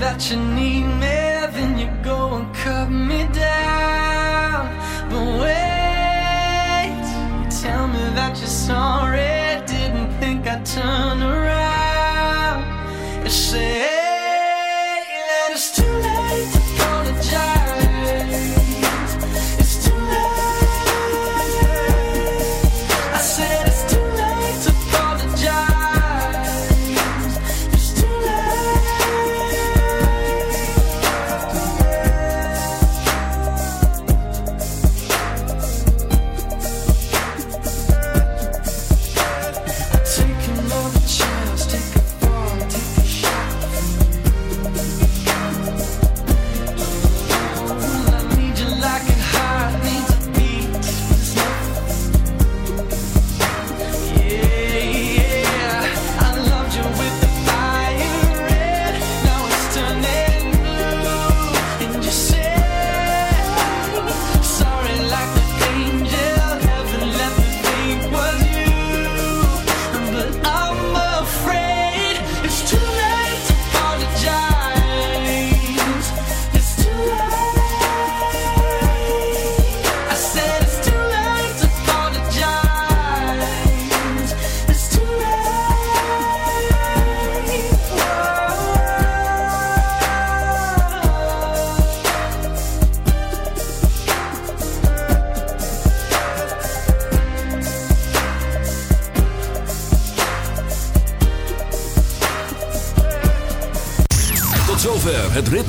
that you need me, then you go and cut me down. But wait, you tell me that you're sorry. Didn't think I'd turn around.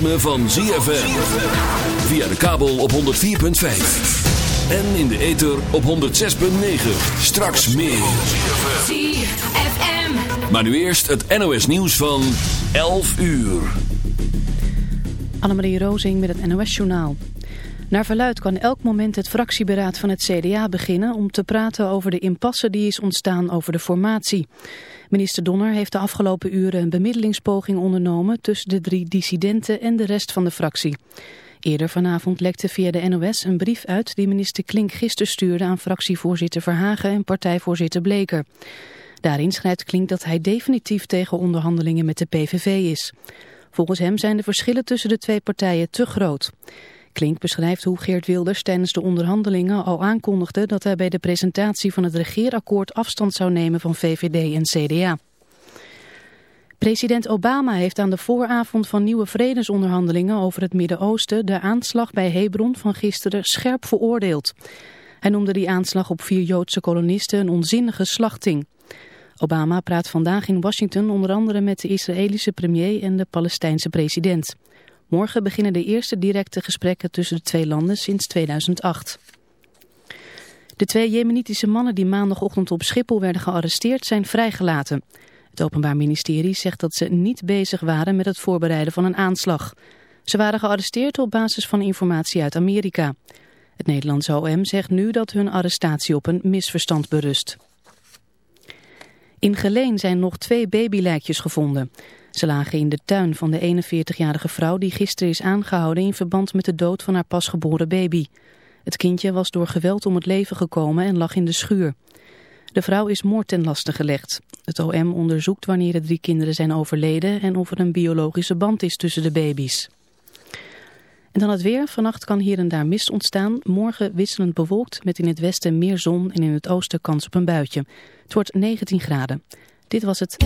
Ritme van ZFM. Via de kabel op 104.5. En in de ether op 106.9. Straks meer. ZFM. Maar nu eerst het NOS nieuws van 11 uur. Annemarie Rozing met het NOS-journaal. Naar verluid kan elk moment het fractieberaad van het CDA beginnen... om te praten over de impasse die is ontstaan over de formatie. Minister Donner heeft de afgelopen uren een bemiddelingspoging ondernomen... tussen de drie dissidenten en de rest van de fractie. Eerder vanavond lekte via de NOS een brief uit... die minister Klink gisteren stuurde aan fractievoorzitter Verhagen en partijvoorzitter Bleker. Daarin schrijft Klink dat hij definitief tegen onderhandelingen met de PVV is. Volgens hem zijn de verschillen tussen de twee partijen te groot. Klink beschrijft hoe Geert Wilders tijdens de onderhandelingen al aankondigde dat hij bij de presentatie van het regeerakkoord afstand zou nemen van VVD en CDA. President Obama heeft aan de vooravond van nieuwe vredesonderhandelingen over het Midden-Oosten de aanslag bij Hebron van gisteren scherp veroordeeld. Hij noemde die aanslag op vier Joodse kolonisten een onzinnige slachting. Obama praat vandaag in Washington onder andere met de Israëlische premier en de Palestijnse president. Morgen beginnen de eerste directe gesprekken tussen de twee landen sinds 2008. De twee jemenitische mannen die maandagochtend op Schiphol werden gearresteerd zijn vrijgelaten. Het Openbaar Ministerie zegt dat ze niet bezig waren met het voorbereiden van een aanslag. Ze waren gearresteerd op basis van informatie uit Amerika. Het Nederlandse OM zegt nu dat hun arrestatie op een misverstand berust. In Geleen zijn nog twee babylijkjes gevonden. Ze lagen in de tuin van de 41-jarige vrouw die gisteren is aangehouden in verband met de dood van haar pasgeboren baby. Het kindje was door geweld om het leven gekomen en lag in de schuur. De vrouw is moord ten laste gelegd. Het OM onderzoekt wanneer de drie kinderen zijn overleden en of er een biologische band is tussen de baby's. En dan het weer. Vannacht kan hier en daar mist ontstaan. Morgen wisselend bewolkt met in het westen meer zon en in het oosten kans op een buitje. Het wordt 19 graden. Dit was het...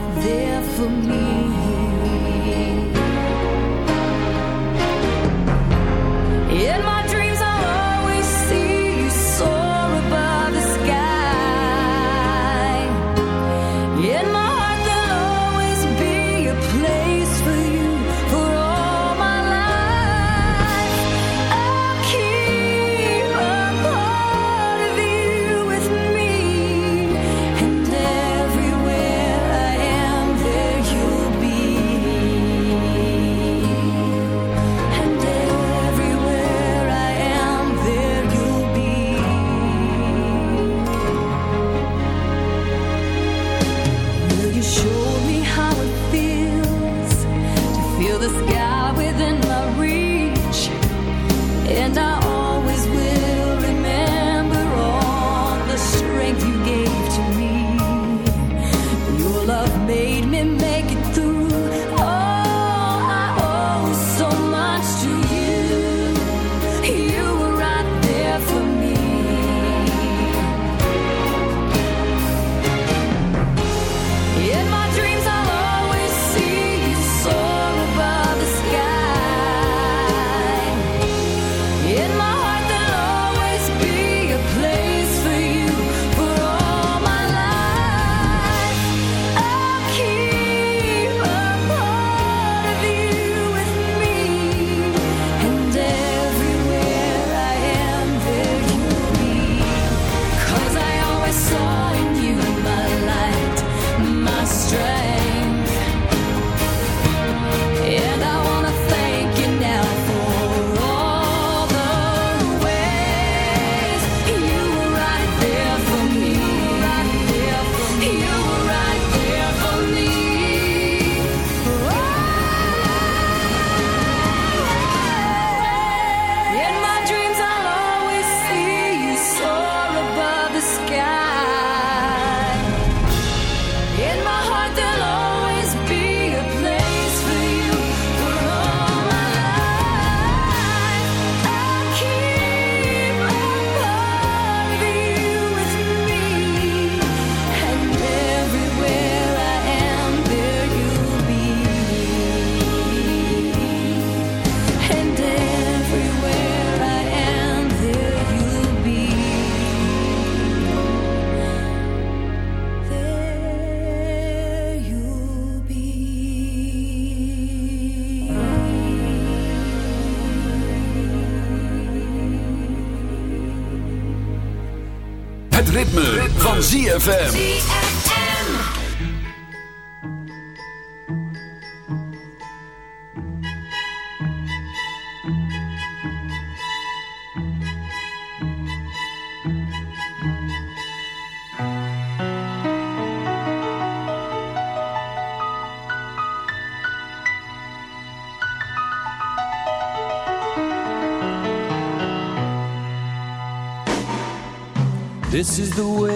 right there for me. ZFM. This is the way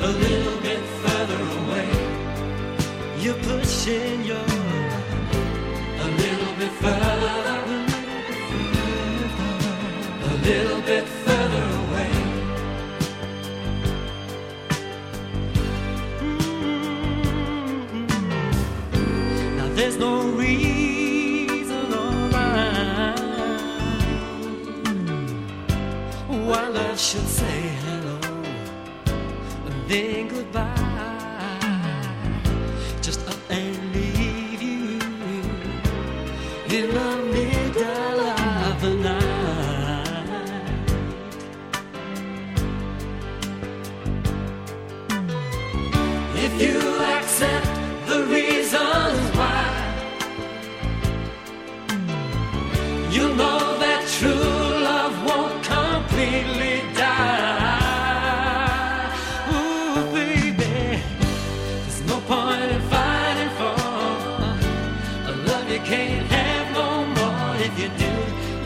a little bit further away. You're pushing your then goodbye.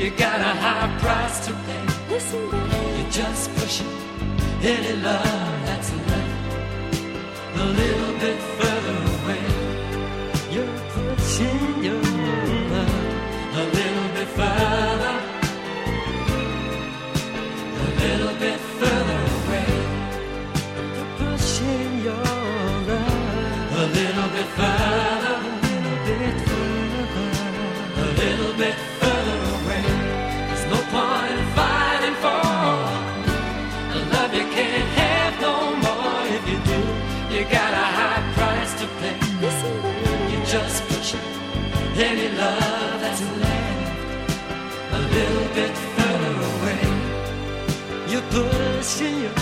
You got a high price to pay. Listen, baby, You're just pushing any love that's left. The little bit further away. You're pushing your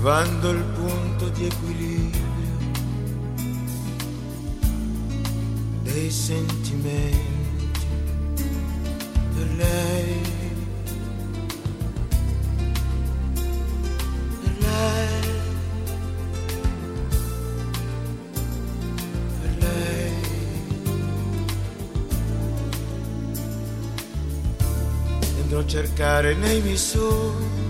trovando il punto di equilibrio dei sentimenti per lei. Per a cercare nei miei sogni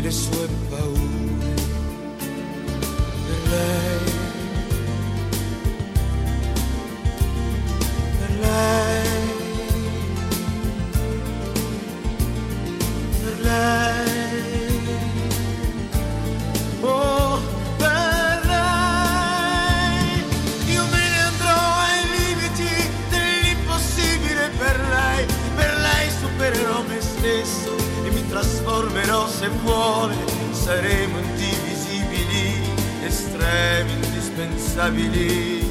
It is slipped away. Indispensabili.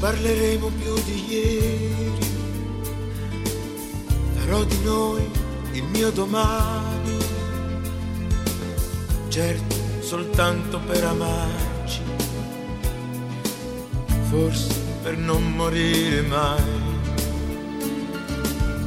Parleremo più di ieri, farò di noi il mio domani, certo soltanto per amarci, forse per non morire mai,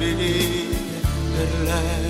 bilebilirler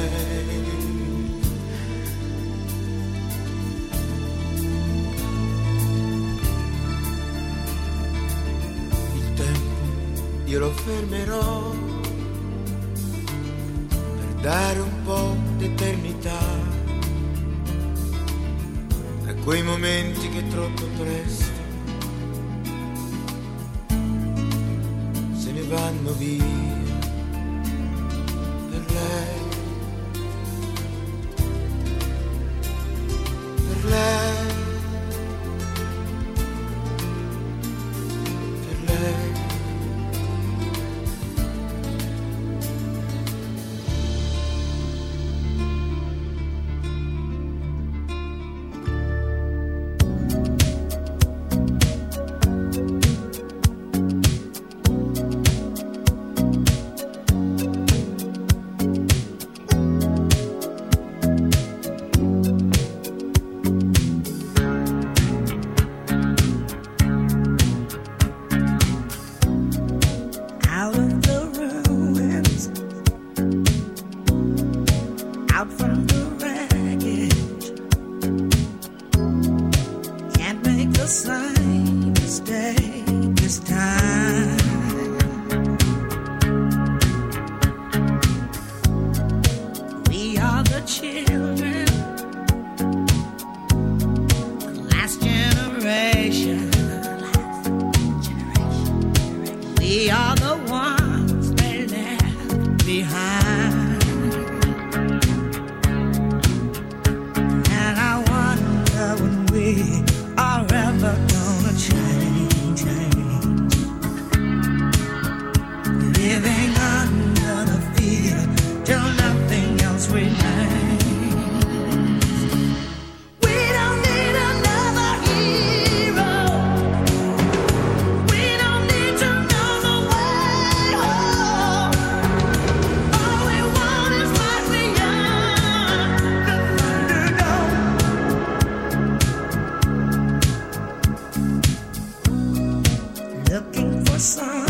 sun.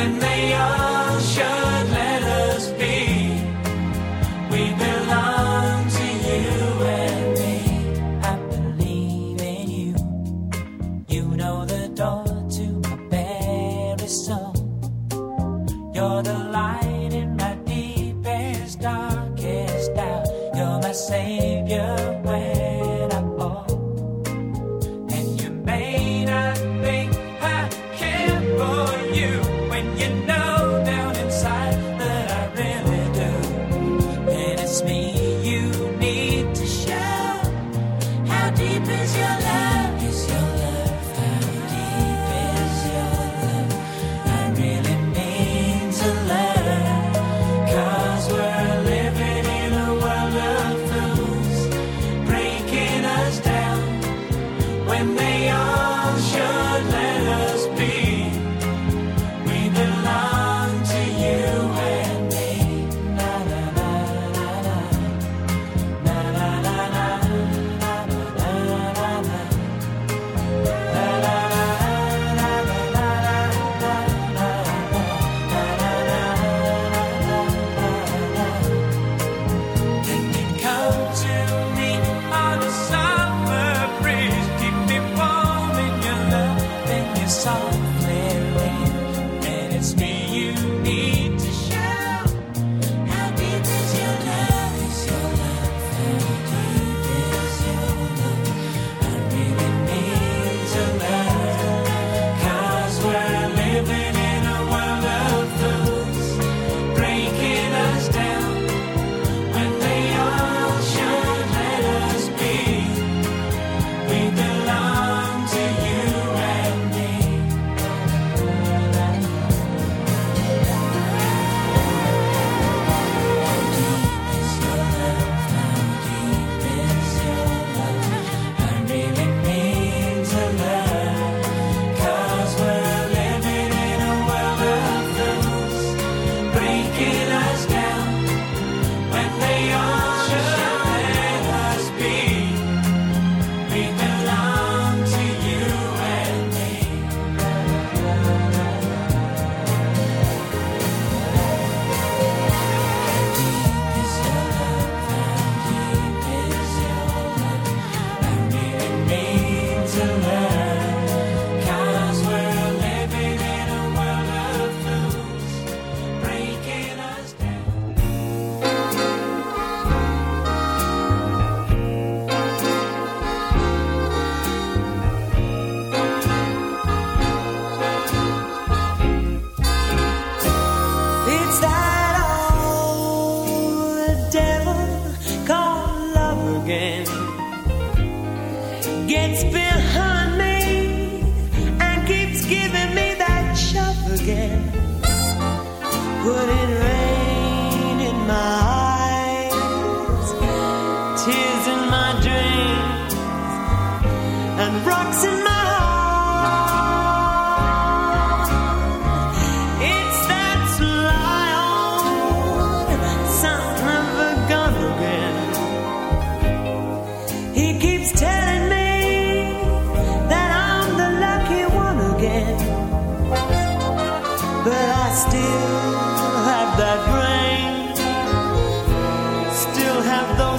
when they all shine.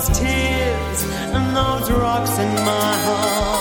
Those tears and those rocks in my heart.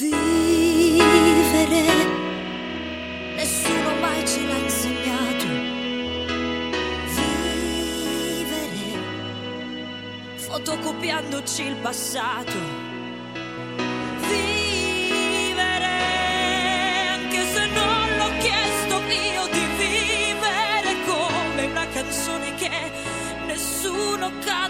Vivere, nessuno mai ce l'ha insegnato. Vivere, fotocopiandoci il passato. Vivere, anche se non l'ho chiesto io di vivere come una canzone che nessuno canterà.